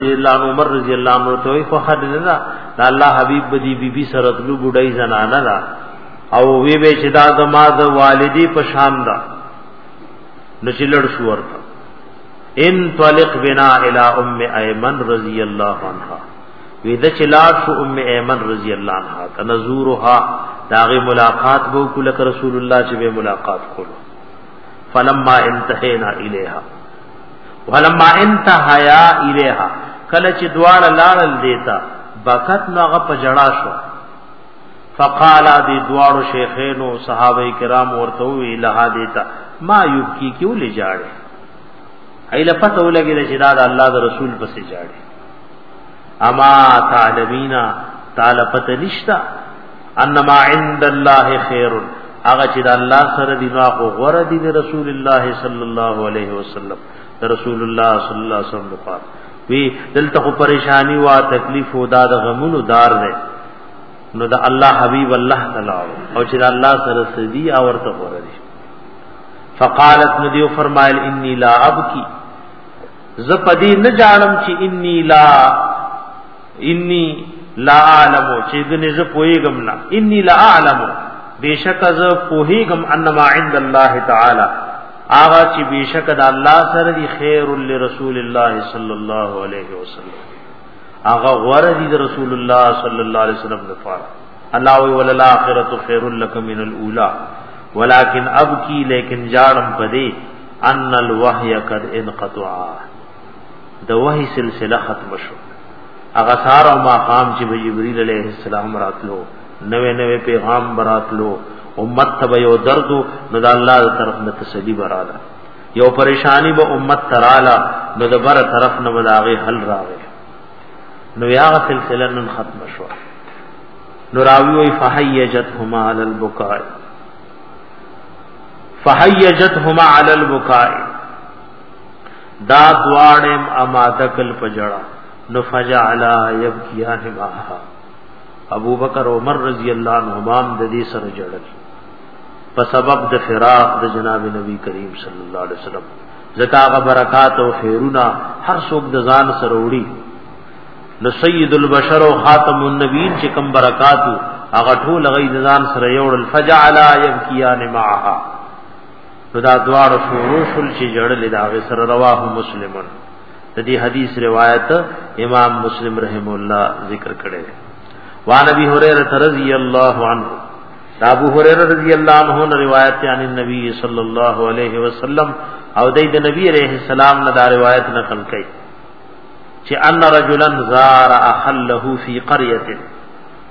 الله عمر رضی الله عنه ته وی خو حد نه دا الله حبیب بدی بی بی سره تلو بډای زنانه دا او وی به چې دا زما د والدی په شان دا نشلړ شو ورته ان طلق بنا الى ام ایمن رضی الله عنها وی د چلار شو ام ایمن رضی الله عنها تنزورها داغه ملاقات بو کول رسول الله چې به ملاقات کولو فلما انتهینا الیها ولما انتهيا اليها کله چې دواړه لاړل دیتا بکت نو هغه په جړا شو فقال دي دواړو شیخینو صحابه کرام ورته وی له دیتا ما یوب کی کیو لجاړي ایله پته ولګی چې دا د الله د رسول پسې جاړي اما تعلمینا تعالی پته نشتا انما عند الله خير هغه چې د الله سره دی نو هغه غره دی د رسول الله صلی الله علیه وسلم د رسول الله صلی الله علیه وسلم لپاره وی دلته خو پریشانی وا تکلیف او دا د غمونو دار دی نو د الله حبیب الله تعالی او چې د الله سره سدی او ورته غره دی فقالت ندی فرمایل انی لا ابکی ز پدی نه جانم چې انی لا انی لا اعلم چې ګنې زه پوهیږم نه انی لا اعلم بشک زه پوهیږم انما عند الله تعالی آغا چې بشک د الله سره دی خیر لرسول الله صلی الله علیه وسلم آغا غره دی د رسول الله صلی الله علیه وسلم لپاره الله وی وللاخرۃ خیر لک من الاولى ولكن ابکی لیکن جارم پدی ان الوحی قد انقطعا د وحی سلسله ختم شو هغه سار او ماقام چې به جبرئیل علیه السلام راتلو نوې نوې پیغام براتلو امت ته یو درد نو د الله تر طرف نه تسلی براله یو پریشانی به امت تراله نو د بر طرف نه ولاغه حل راغی نو یا سلسله نن ختم شو نو راوی وی فحیجتهما علی البکاء فحیجتهما علی البکاء دا دواړم اماده کل پجړه نو فجعلا یبکیان معها ابو بکر عمر رضی الله عنهما د دې سره جړل په سبب د فراق د جناب نبی کریم صلی الله علیه وسلم زکا غ برکات او خیرونه هر څوک د ځان سره وړي نو سید البشر او خاتم النبیین چې کوم برکات هغه ټول غي د ځان سره یوړل فجعلا یبکیان معها نو دا دوار شروع شل چې جړل دا سره رواه مسلمن د دې حدیث روایت امام مسلم رحم الله ذکر کړي وان ابي هريره رضی الله عنه ابو هريره رضی الله عنه نے روایت عن النبي صلی الله علیه وسلم او د نبی علیہ السلام نے دا روایت نقل کړي چې ان رجلا زار اخله فی قريه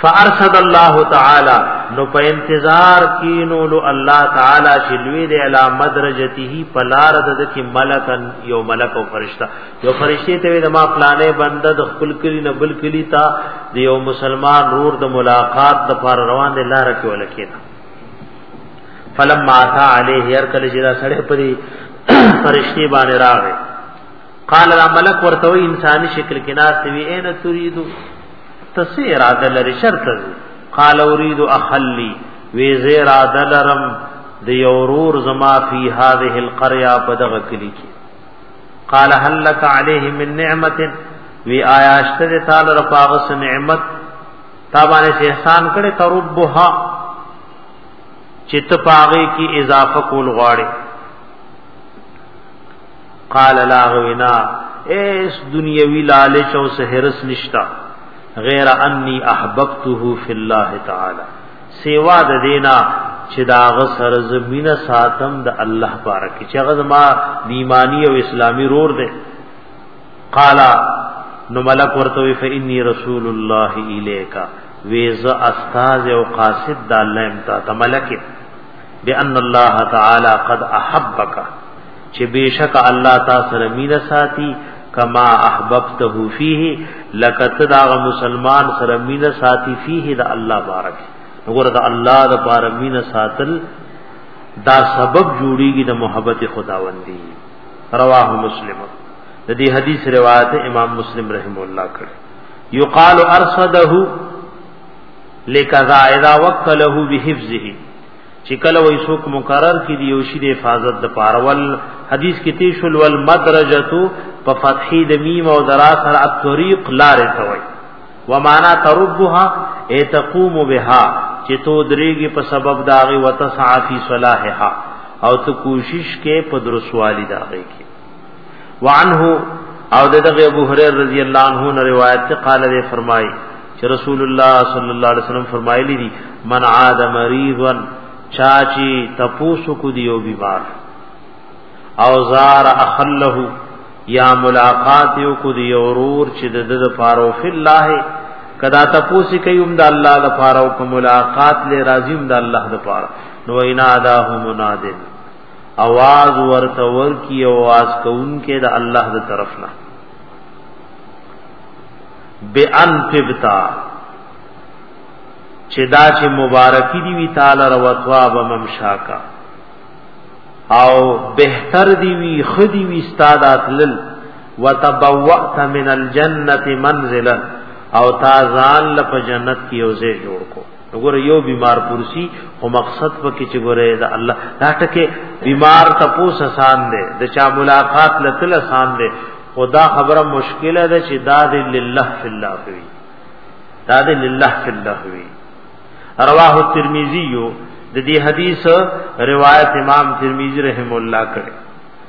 فارصد الله تعالی نو په انتظار کینو لو الله تعالی شلوی د اعلی مدرجته پلار د کی ملکن یو ملک او فرشتہ یو فرشتي ته د ما پلانې بنده د خپل کلی نه بل کلی تا د یو مسلمان رور د ملاقات د پر روان د لار کې ولکینا فلما اتى عليه هر کله چې دا سړی پری فرشتي باندې راغی قال را ملک ورته وی انساني شکل کې ناس وی اين تريدو تسير عدل لري شرط قال اريد اخلي وی زير عدل رم د يورور زما في هذه القريه بدغ کلی کې قال هل لك عليه من نعمت وی آیا اشتد تعالی رفاغس نعمت تابانه سے احسان کړي تربها چت پاغه کی اضافه کول غواړي قال لا غوینا ایس دنیوی لالچ او سحرس نشتا غیر انی احببته فی الله تعالی سیوا د دینا چې دا غسر زمین ساتم د الله بارک چې غز ما دیمانی او اسلامی رور دے قال نو ملک ورته وی فإني رسول الله إليك ویز استاد او قاصد د الله امتا ته ملک بأن الله تعالی قد احبک چې بشک الله تا سره مینه ساتي کما احببته فيه لکت دا مسلمان سره مینه ساتي فيه دا الله بارک وګوره دا الله د پاره مینه ساتل دا سبب جوړیږي د محبت خداوندی رواه مسلم د دې حدیث روایت امام مسلم رحم الله کړ یقال ارصده لکذا اذا وکله بحفظه چې کله وې څوک مقرر کې دی یو شی د حفاظت د پارول حدیث کې تی شول ول مدرجتو په فتحې د میم او درا سره الطريق لار ته وي ومانا تربها ای تقوم بها چې تو درېږي په سبب داغي وتسعفي صلاحها او ته کوشش کې په درسوالي داغي کې وعنه او دغه ابو هريره رضی الله عنه نه روایت ته قال دې فرمای چې رسول الله صلی الله علیه وسلم فرمایلی دي من عاد مریضا چاچی تپوسو کو دیو بیمار او زار اخله یا ملاقات یو کو دی اورور چې د د فارو فی الله کدا تپوسی کوي هم د الله د فارو کو ملاقات لې راضی هم د الله د فارو نو اینا ادا هم منادن اواز ورته ورکی او واس کوونکې د الله د طرف نه بان تبتا چې دا چې مبارکي دی وی تعالی رو ثواب ممشاکا او بهتر دی وی خدی وی استاد اتلل وتبوأت من الجنه منزلا او تا ځان لپ جنت کې اوځه جوړ کو وګوره یو بیمار پرسی او مقصد پکې چې ګوره دا الله دا ټکه بیمار ته پوس آسان دی د چا ملاقات لتل آسان دی خدا خبره مشکله ده چې دا د لله فی الله وی دا د لله فی الله وی رواه الترمذی د دې حدیث روایت امام ترمذی رحم الله کړه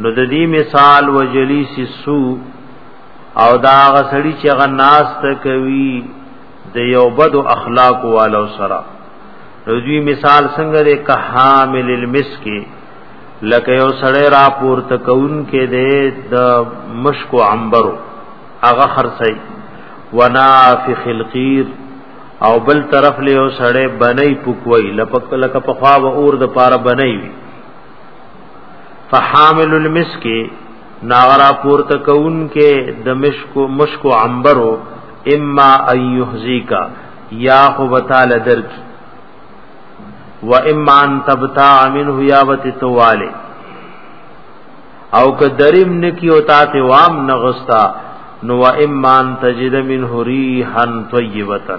نو د دې مثال وجلی سسو او دا غسړی چې غ ناس ته کوي د یو بد اخلاق والو سره نو دوی مثال څنګه د کحامل المسک لکه یو سړی را پورته کون کې د مشک او عنبرو هغه خرڅي ونافخ القیر او بل طرف له یو سړی بنای پکوي لپک لکه په خوا و اور د پاره بنای وي فحامل المسک ناغرا پورته کون کې د مشک مشک عنبرو اما ان يهزيکا یا خو وتعالى درک و اما ان تبتاع منه یا وتتواله او که دریم نکی او تا ته وام نغستا نو و اما ان تجد منه ريحا طيبه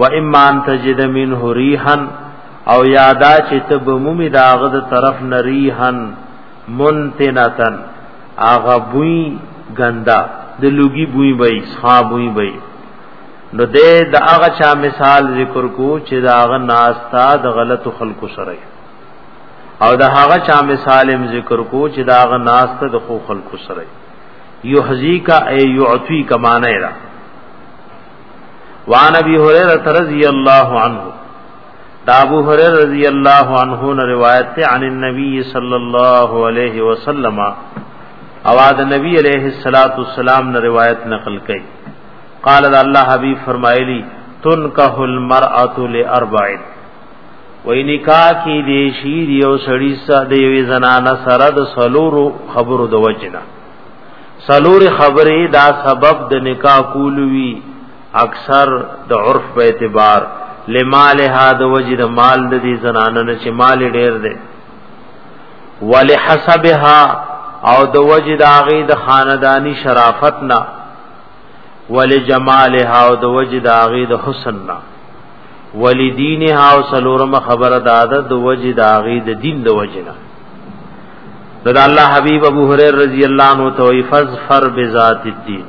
و اما ان تجد منه ريحا او یادا چې تب مومي داغه د طرف نریحن منتنتن اغه بوی غندا د لوګي بوی وای ښا بوی وای نو دې د هغه چا مثال ذکر کو چې دا هغه ناستا د غلط خلکو سره او د هغه چا مثال هم ذکر کو چې دا هغه ناستا د خو خلکو سره یحزی کا ای یعطی کمانه را وان ابي هريره رضی الله عنه دا ابو هريره رضی الله عنه نے روایت ته عن النبي صلی الله علیه وسلم اواد نبی علیہ الصلات والسلام نے روایت نقل کئ قال دا الله حبیب فرمایلی تنکه المرأه لاربع وای نکاح کی دیشی دیو سړی سره دیو زنانه سره د سلورو خبرو د وجنه سلور خبرې دا سبب د نکاح کولوي اکثر د عرف په اعتبار لمالها د وجه د مال د دې زنانه نه چې مال ډېر دی ولحسبها او د وجه د هغه د خاندانی شرافت نه ولجمالها او د وجه د هغه د حسن نه ولدینها او سلورم خبره د عادت د وجه د هغه د دین د وجه نه دا الله حبیب ابو هريره رضی الله عنه توي فزفر بذات الدين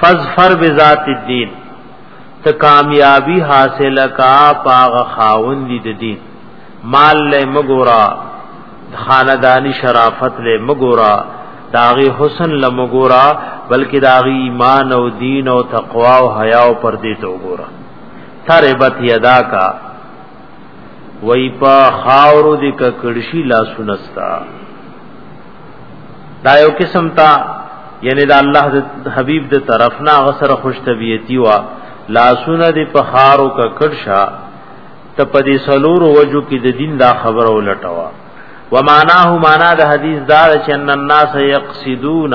فزفر بذات الدين ته کامیابی حاصل کا پاغ خاون دي د دین مال له مګورا خاندانی شرافت له مګورا داغي حسن له مګورا بلکې داغي ایمان او دین او تقوا او حیا او پردې ته وګورا تربت یدا کا وای په خاور دې ککړشي لاسونه ستا دا یو قسم تا یعنی دا الله د حبیب د طرف نه غسر خوش طبیعتی وا لاسونه دې په خارو ککړشا ته په دې سلور وجو کې د دین دا خبره ولټوا وماناه معنا د حدیث دا چې ان الناس یقصدون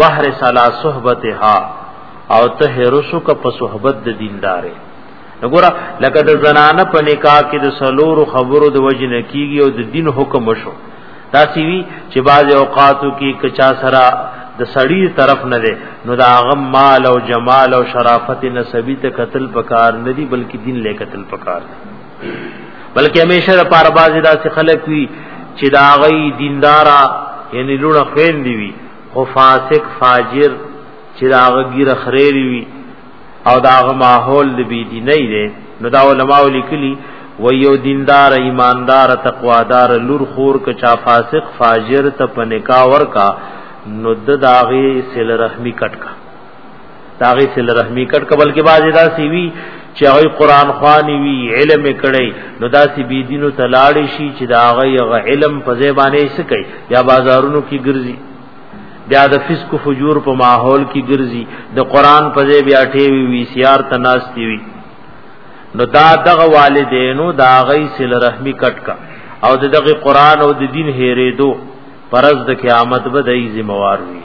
وحرس علی صحبتها او ته هرسو ک په صحبت د دیندارې وګوره لکه د زنانه په نکاح کې د سلور خبرو د وجه نه کیږي او د دین حکم وشو دا سی وی چې بعض اوقاتو کې کچا سره د سړی طرف نه دی نو دا غم مال او جمال او شرافت نسبی ته قتل پکار نه دی بلکې دین له قتل پکار دی بلکې همیشه د پاره بازی دا څخه خلک وی چې دا غي دیندارا یعنی لونه خوین دی وی خو فاسق فاجر چې دا غیره خریری وي او دا غ ماحول د بی دیني دی نو دا علماء لیکلي و یو دیندار ایماندار تقوادار لور خور ک چا فاسق فاجر ته پنکا ورکا نو د داغي سل رحمی کټکا داغه سل رحمی کټ کبل کې باز ادا سی وی چې هغه قران خواني وی علم کړي نو داسې بی دینو تلاړی شي چې دا هغه علم په زبانه یې سکی یا بازارونو کې ګرځي بیا د فسق او فجور په ماحول کې ګرځي د قران په ځای بیا ټیوي وی سی آر تناستی وی نو دا دغه والدینو دا غي سل رحمی کټ کا او دغه قران او د دین هېرې دو پرز د قیامت به دای ذمہوار وي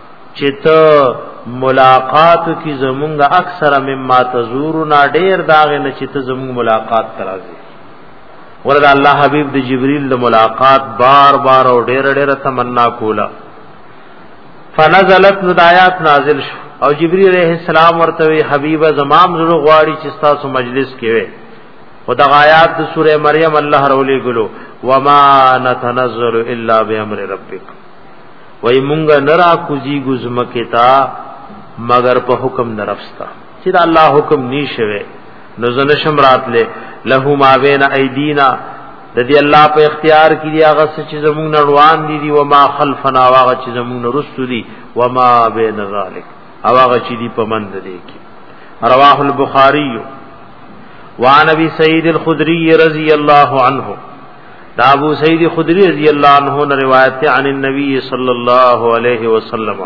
چې ته ملاقات کی زمونږ اکثر مما تزورنا ډیر داغه نه چې ته زمونږ ملاقات ترازی ورته الله حبیب د جبرئیل د ملاقات بار بار او ډیر ډیر تمنا کولا فنزلت ندایات نازل شو او جبرئیل علیہ السلام ورته وی حبیب زمام زړه غواړي چې تاسو مجلس کې وي او د آیات د سوره مریم الله رولې ګلو وما نتنزل الا بامر ربک وای مونږ نرا کوزی گزمکه تا مگر په حکم نرفستا چې دا الله حکم نی شوه نو زنه شمرات له له ما بین ایدینا د دې الله په اختیار کې دی هغه چې زمونږ نړوان دي دي و ما خلفنا هغه چې زمونږ رسو دي و ما بین ذلک هغه چې دی په مند دي کې رواه البخاری وعن ابي سعيد الخدري رضي الله عنه دا ابو سعید خدری رضی اللہ عنہ نے روایت ہے عن النبی صلی اللہ علیہ وسلم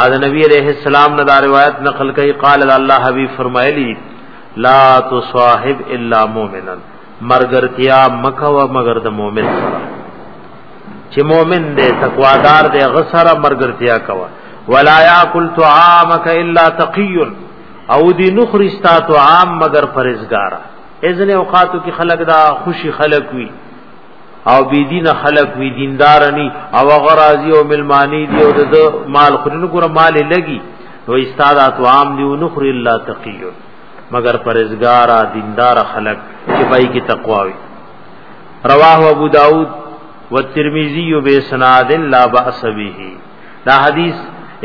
آد نبی علیہ السلام نے دا روایت نقل کی قال اللہ حبیب فرمائے لی لا تصاحب الا مومنا مرګرتیا مکه و مگر د مؤمن سره چې مؤمن دې تقوادار دې غسر مرګرتیا کوا ولا یاکل طعامک الا تقی او دې نخرستا طعام مگر پرزګارا اذن اوقاتو کې خلق دا خوشي خلق وي او بی دین خلق وی دیندار نی او غرازی او ملمانی دی او د مال خورن ګره مال لګي نو استاد اتوام دی نخر الا تقی مگر پرزګار دیندار خلق چې پای کې تقوا وی رواه ابو داود والترمذی بسناد لا باس به دا حدیث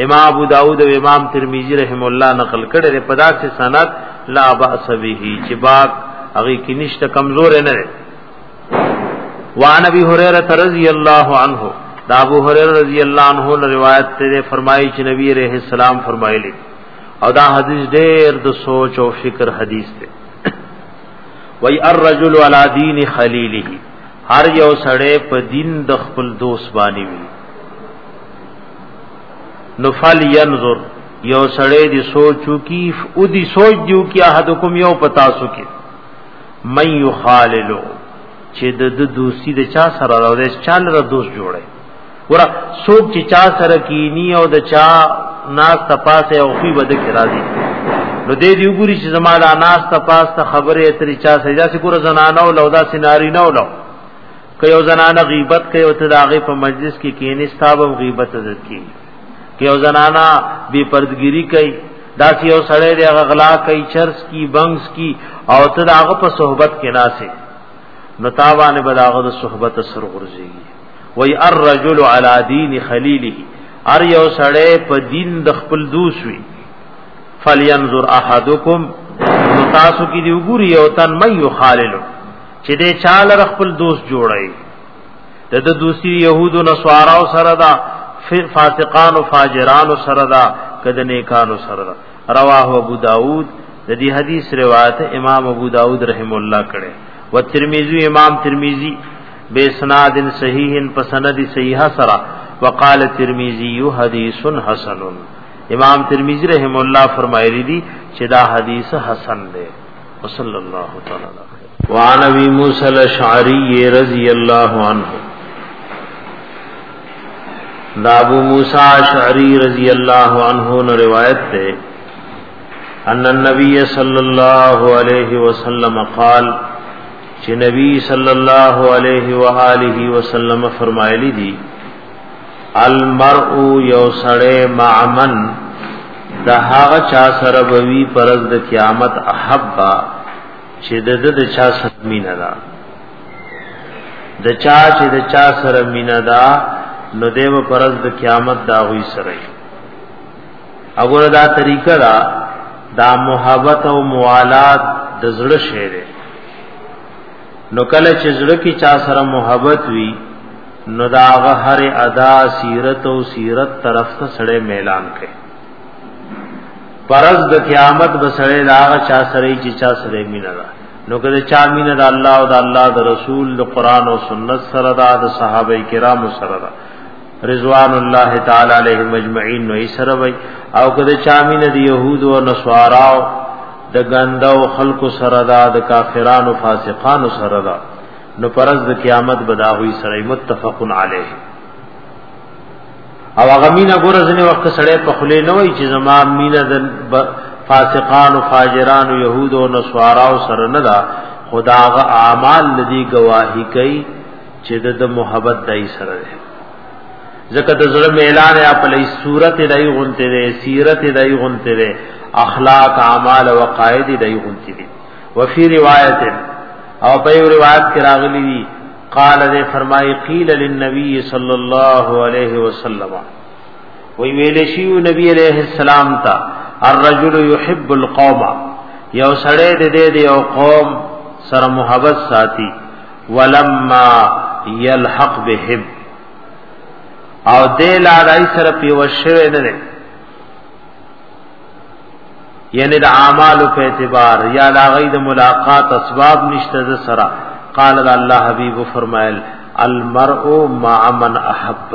امام ابو داود او امام ترمذی رحم الله نقل کړي په داسې سند لا باس به چې باک هغه کې نشته کمزور نه دی وان ابي هريره رضی الله عنه دا ابو هريره رضی الله عنه روایت ته فرمایي چې نبی عليه السلام فرمایلی او دا حدیث ډېر د سوچ او فکر حدیث دی وای الرجل علی دین خلیله هر یو سړی په دین د خپل دوست باندې وي نفل ينظر یو سړی دی سوچو کی او دی سوچ دیو کی احدکم یو پتا سو کی من یخاللو چې د د دوسی د چا سره راو د چا لره دوست جوړه ور سوچ چې چا سره کینی او د چا ناس تپاسه او خی بده کی راضی نو دې دی وګوري چې زما د ناس تپاسه خبره اترې چا سره دا سې ګور زنانه او لودا سيناري نه ولو که یو زنانه غیبت کوي او ته د هغې په مجلس کې کینې ستا به هم غیبت عزت کېږي که یو زنانه بې پردګیري کوي داسې یو سړی دی هغه غلا کوي چرس کی بنګس کی او ته د هغه په صحبت کې ناسې نو تا باندې به د هغه د صحبت اثر غورځېږي وای الرجل علی دین خلیله ار یو سړی په دین د خپل دوست وي فلینظر احدکم تاسو کې دی وګوري او تن مې یو خاللو چې دې چاله خپل دوست جوړي د د دوسی يهودو نصاراو سره دا فاسقان او فاجران سره دا کده نیکانو سره دا رواه ابو داود د دې حدیث روایت امام ابو داود رحم الله کړي و ترمذی امام ترمذی بے سناد صحیح پسند صحیح سرا وقال ترمذی حدیث حسن امام ترمذی رحم الله فرمایلی دي چې دا حدیث حسن دی وصلی الله تعالی علیه وعن ابي موسى الاشعري رضي الله عنه دا ابو موسی اشعری رضی اللہ عنہ نے روایت تے ان النبی صلی اللہ علیہ وسلم قال چې نبی صلی الله علیه و آله وسلم فرمایلی دي المرء یو سړی معمن د هغه چا سره بوي پرز د قیامت احبا چې د د چا سره مینا ده د چا چې د چا سره مینا ده نو دیو پرز د قیامت دا وی سره اګور دا طریقه دا دا محبت او موالات د زړه شعر نو کله چې زړه کې چا سره محبت وي نو دا هغه هر ادا سیرت او سیرت طرف ته سړې میلان کوي پرز د قیامت بسړې دا هغه چا سره چې چا سره مینا ده نو کله چا مینا ده الله او د الله د رسول د قران او سنت سره ده د صحابه کرامو سره ده رضوان الله تعالی علیهم اجمعین نو یې سره وای او کله چا مینا د يهود او نصارا د ګنده او خلق سره دا د کافرانو فاسقانو سره دا نو پرز د قیامت بداوی سره متفق علیه او هغه مینا ګور ځنه وخت سړی په خله نه وای چې زما مینا د فاسقانو فاجرانو يهودو او نصاراو سره نه دا خداغه اعمال لدی گواہی کوي چې د محبت دای سره ده زکه د زړه اعلان یا په لې صورت دای غونته ده سیرت دای غونته ده اخلاق اعمال او قواعد دای غونته دي وفي روایت او په روایت کې راغلي دي قال دې فرمایي قیل للنبي صلی الله علیه وسلم وی ویل شي نبی علیہ السلام ته الرجل يحب القوم یو سړی دې دې یو قوم سره محبت ساتي ولما يلحق بهم او دې لارای سره پیو شوه نه ده یعنی د اعمال په اعتبار یا لا غي د ملاقات اسباب نشته ز سره قال الله حبيب فرمایل المرء مع من احب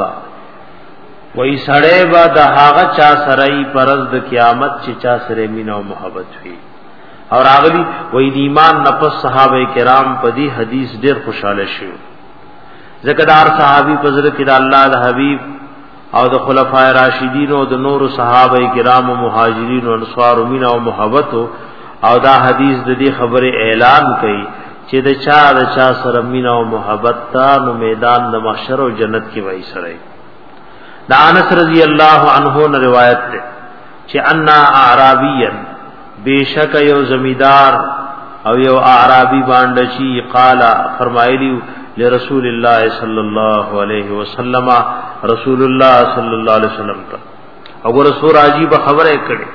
وای سړی با د هغه چا سره ای پرز د قیامت چې چا سره مینه او محبت وي او راغلی وای د ایمان نفس صحابه کرام په دې حدیث ډیر خوشاله شو زکدار صحابي په ذکر کې د الله د حبیب او د خلفای راشدین او د نور صحابه کرام او مهاجرین او انصار او مینا او محبت او دا حدیث د دې خبره اعلان کړي چې د چا د چا سره مینا او محبت تا نو میدان د محشر او جنت کې وای سره دا انس رضی الله عنه روایت ده چې ان اعرابيا بشک یو زمیدار او یو اعرابي باندې شي قال فرمایلی لرسول الله صلی الله علیه وسلم رسول الله صلی الله علیه وسلم ته او رسول عجیب خبره کړي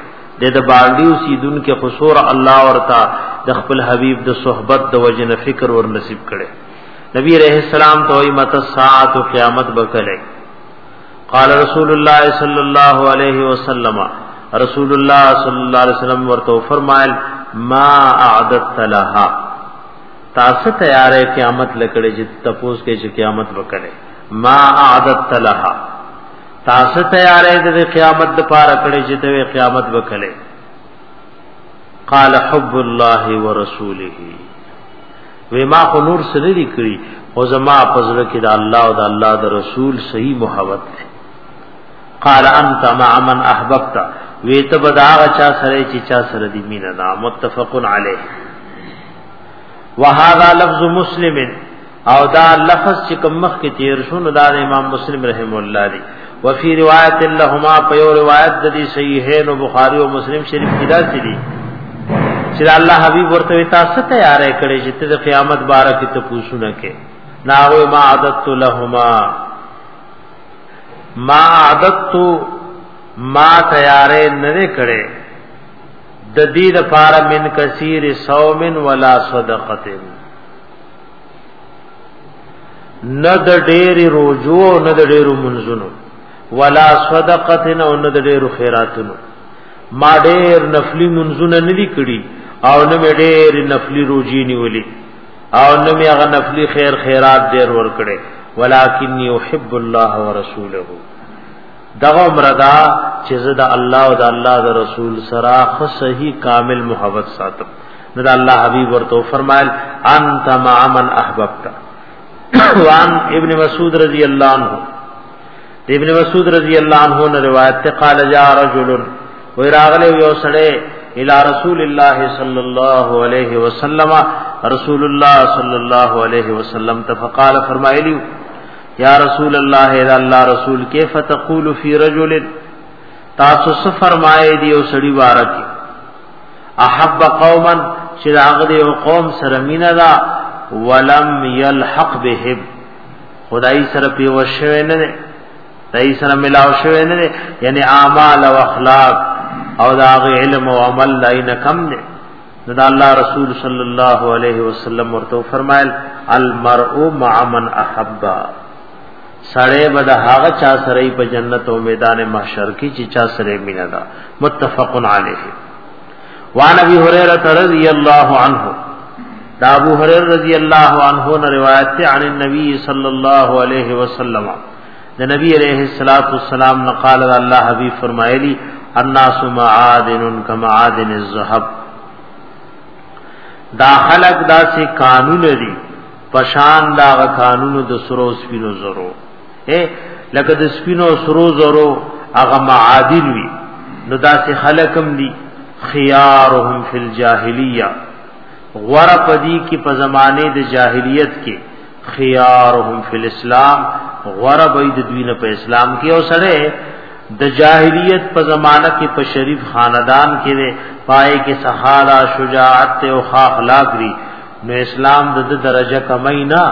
د د باندې سیدون کې خسور الله ورتا د خپل حبیب د صحبت د وجن فکر ور نصیب کړي نبی رحم السلام ته مت ساعت قیامت بکله قال رسول الله صلی الله علیه وسلم رسول الله صلی الله علیه وسلم ورته فرمایل ما اعددت لها تاسو تیارې قیامت لکړې چې تپوس کې چې قیامت وکړي ما اعددت لها تاسو تیارې د قیامت د پاره کړې چې ته قیامت وکړي قال حب الله ورسوله وی ما خو نور سره دی کړی او زما پزړه کې د الله او د الله د رسول صحیح محبت دی قال انت مع من احببت وی ته بداغه چا سره چې چا سره دی مینا نا متفق علیه وهذا لفظ مسلم او دا لفظ چې کوم مخ کې تیر شو نو دا امام مسلم رحم الله دی وفي روایت لهما په یو روایت د دې صحیحین او بخاری او مسلم شریف کې راځي دي چې الله حبیب ورته تاسو تیارې کړې چې د قیامت باره کې ته پوښونه کې ناو ما عادت لهما ما عادت ما تیارې نه کړې د دې لپاره من کثیر صوم ولا صدقه نه د ډېر روزو او نه د ډېر منځونو ولا صدقه نه او نه د ډېر خیراتونو ما ډېر نفلی منځونه نه دي کړی او نه مې ډېر نفلی روزي نیولې او نه مې هغه نفلی خیر خیرات ډېر ور کړې ولکنی احب الله ورسوله دغه مردا چې زه د الله او د الله د رسول سره خو صحیح کامل محبت ساتم نو د الله حبیب ورته فرمایل انت مع من احببت وان ابن مسعود رضی الله عنه ابن مسعود رضی الله عنه نے روایت ته قال جاء رجل وراغله یو سړی الى رسول الله صلی الله علیه وسلم رسول الله صلی الله علیه وسلم تفقال فرمایلی یا رسول الله اذا الله رسول کیف تقول فی رجل تاسو څه فرمایې دی او سړی وارک احب قوما چې هغه دی او قوم سره مینا دا ولم یلحق بهم خدای سره پیو شوی نه دی دای سره ملاو شوی نه دی یعنی اعمال او اخلاق او دا علم او عمل دای نه کم دی دا الله رسول صلی الله علیه وسلم ورته فرمایل المرء مع من احب سړی به د هغه چا سره په جنت او میدان محشر کې چې چا سره مینا ده متفق علیه وان ابي هريره رضی الله عنه دا ابو هريره رضی الله عنه نے روایت ته عن النبي صلی الله علیه وسلم د نبی علیہ الصلات والسلام نه قال الله حبیب فرمایلی الناس معادن کمعادن الذهب دا خلق دا سي قانون دي پشان دا قانون د سرو سپینو زرو اے لکه د سپینو سرو زرو هغه معادن وی نو دا سي خلقم دي خيارهم فی الجاهلیه غره پدی کی په زمانه د جاهلیت کې خيارهم في الاسلام غره به د دوی نه په اسلام کې او سره د جاهلیت په زمانہ کې په شریف خاندان کې وي پای کې سخارا شجاعت او اخلاق لري نو اسلام د درجه کمای نه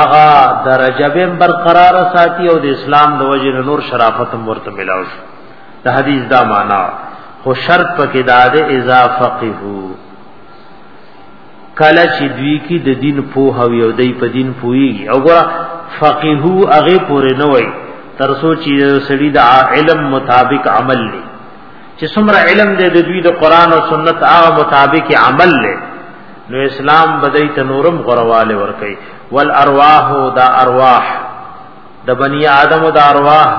آغا درجه به برقرار ساتي او د اسلام د وجه نور شرافت مرته ملاو شي د حدیث دا معنا خو شرط پکې دا ده اضافه قهو کله چې دوی کې د دین پوه او یو دی په دین پوي او ګره فقيهو هغه پورې نه وای تر سوچ یې سړي د علم مطابق عمل لې چې څومره علم دې د دوی د قران او سنت هغه مطابق عمل لې نو اسلام بدای ته نورم غرواله ور کوي ول ارواح دا ارواح د بنی آدم دا ارواح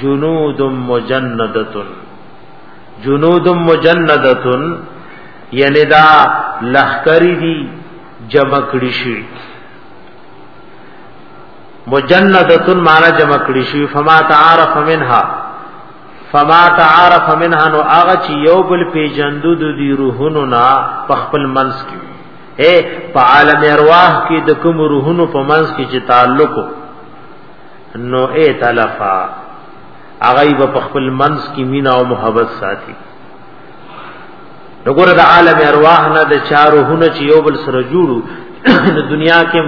جنود مجندتن جنود مجندتن یعنی دا لخکری دی جمع کړی شي مجندتن معنا جمع کړی شي فما تعارف منها فما تعارف منها نو هغه چې یو بل پیجندو د دی روحونو نا په خپل منس کې اے په عالم ارواح کې د کوم روحونو په منس کې چې تعلق نو اے تلفا هغه په خپل منس کې مینا او محبت ساتي نګور د عالم ارواح نه د چارو هونه چې یو بل سره جوړو د دنیا کې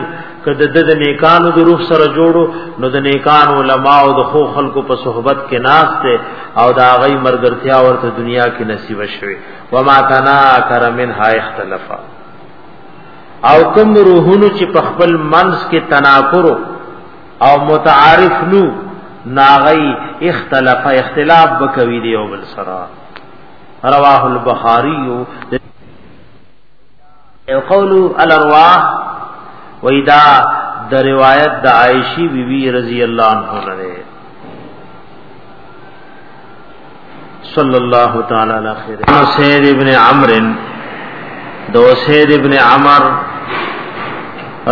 کده د نیکانو د روح سره جوړو نو د نیکانو علما او د خو خلکو په صحبت کې ناس ته او دا غي مرګرتیا ورته دنیا کې نصیب شوي و ما تنا کرمن ها اختلافا او کوم روحونو چې په خپل منس کې تناکرو او متعارف نو ناغی اختلاف اختلاف بکوي دی او بل سره رواه البخاری او قول الارواح وېدا د روایت د عائشی بیبي بی رضی الله عنها صلی الله تعالی علی خیر سید ابن عمرو دو سید ابن عمر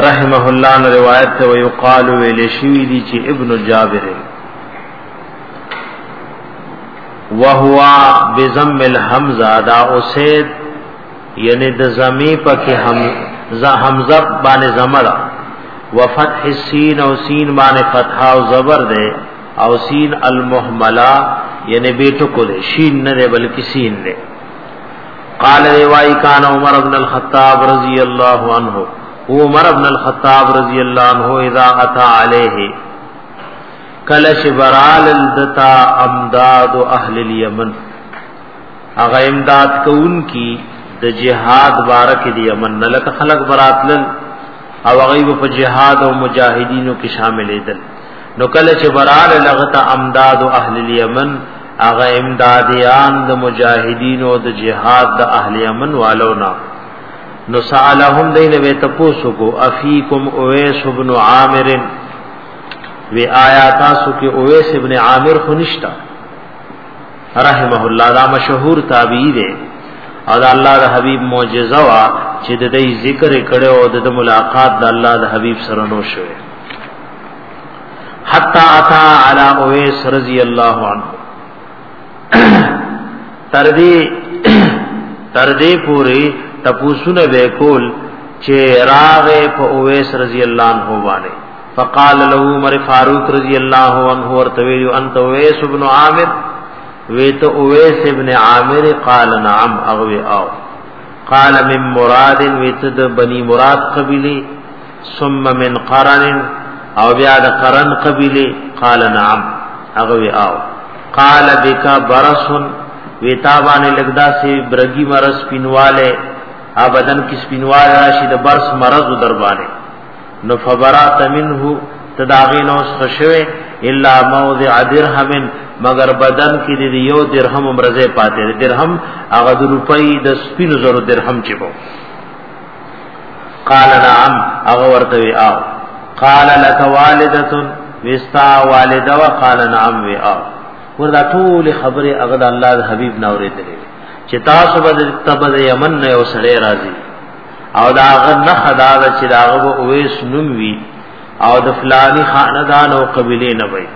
رحمه الله نے روایت ته وی قال ویل شوی دی چې ابن جابر وهو بضم الحمزه دا اسید یعنی د زمی پکې هم ز حمزه باندې زمرا وفتح السین او سین باندې فتحا او زبر ده او سین المهملا یعنی بیٹو کو دے شین نہ دے بلکہ سین دے قال روای کان عمر ابن الخطاب رضی اللہ عنہ عمر ابن الخطاب رضی اللہ عنہ اذا اتى علیہ کلش برال الدتا امداد اهل الیمن هغه امداد کون کی د جهاد بارک دی یمن لک خلق براتل او هغه په جهاد او مجاهدینو کې شاملې دل نو کله چې برال لغتا امداد اهل الیمن هغه امدادیان د مجاهدین او د جهاد د اهل یمن والو نه نو سالهم دین وی تپوسو کو افیکم اویس ابن عامر وی آیا تاسو کې اویس ابن عامر خو نشتا رحمه الله دا مشهور تابعی دی او دا الله د حبیب معجزه وا چې د دې ذکر کړو او د ملاقات د الله د حبیب سره نو شوه حتا اتا علی اویس رضی الله عنه تر دې تر دې پوری تپوسونه وکول چې راغ په اویس رضی الله عنه باندې فقال له عمر فاروق رضی الله عنه ورته ویو انت اویس ابن عامر ویت اویس ابن عامر قال نعم اغوی او قال من مراد ویت د بنی مراد قبیله ثم من قرن او بیا د قرن قبیله قال نعم هغه وی او قال بك برس ویتابان لګدا سی برګی مرز پینواله ا بدن کی سپینوال راشد برس مرض دربانه نو فبرات منه تداغین اوس خشوه الا موضع درهم مگر بدن کې د یو درهم مرزه پاتې درهم هغه د روپۍ د سپینو زرو درهم چې وو قال نعم هغه ورته وی او قال لك والده وستا والده وقال نعم وی او وردا ټول خبره هغه د الله حبیب نه اورېدلې چې تاسو به تبد یمن نه یو سړی راځي او دا هغه نه خدا دا چې دا هغه اویس نوم وی او د فلانی خاندان او قبیله نه وي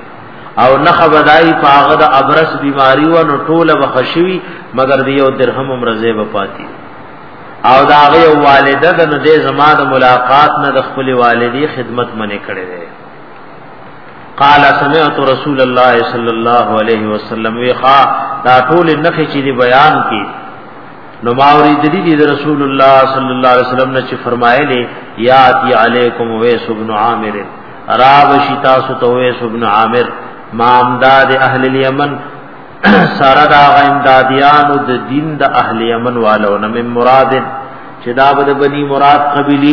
او نه خبدای پاغه د ابرس بیماری و نو ټوله بخښوي مگر دی یو درهم مرزه به پاتې او دا غي والده د نو دې زما د ملاقات نه د خپل والدي خدمت منې کړې ده قال سمعت رسول الله صلی الله علیه وسلم ویخا دا ټول نخې چې دی بیان کی نو ماوری د دې د رسول الله صلی الله علیه وسلم نه چې فرمایلی یاتی علیکم ویس ابن عامر را بشتا سو تو ویس ابن عامر مامداد اهل الیمن سره دا غندادیانو د دین د اهل یمن والو نه من مراد چې دا به د بنی مراد قبیلی